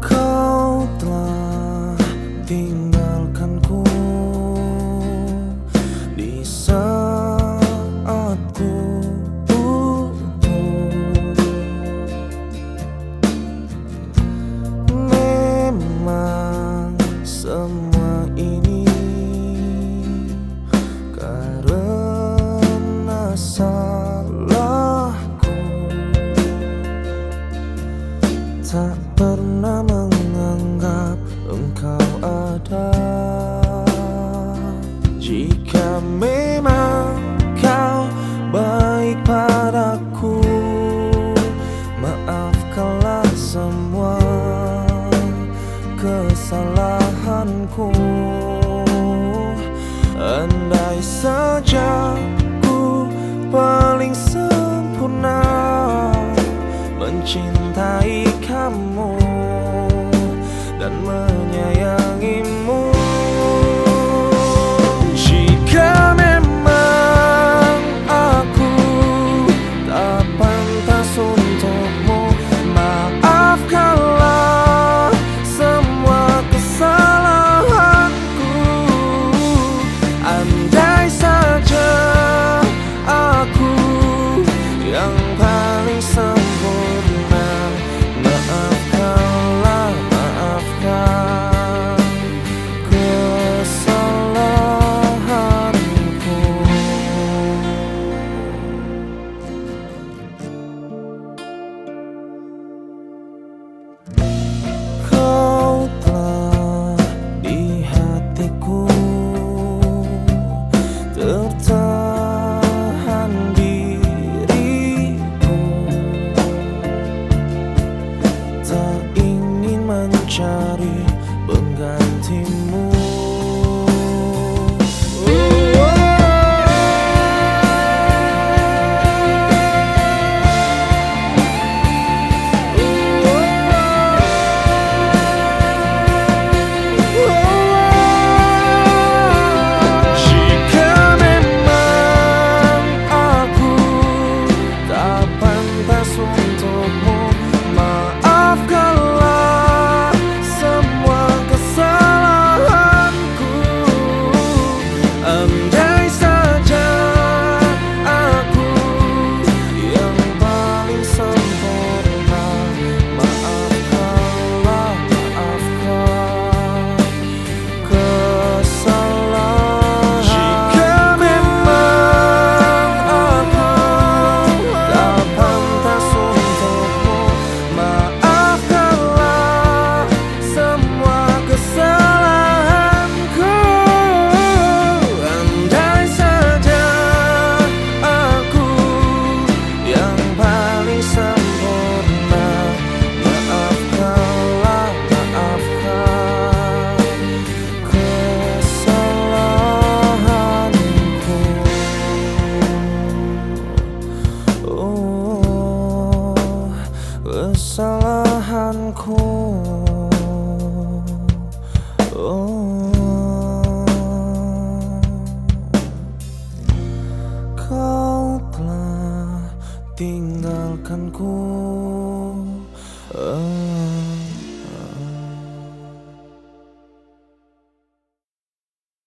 Cold blooding karena salahku tak pernah menganggap engkau ada. Jika kerjaku paling sempurna mencintai kamu. So.